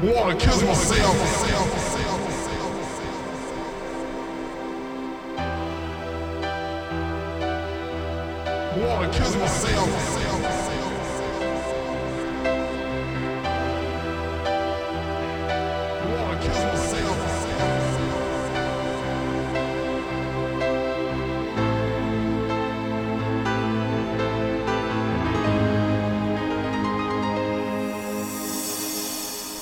Wanna kiss myself. Wanna kiss myself.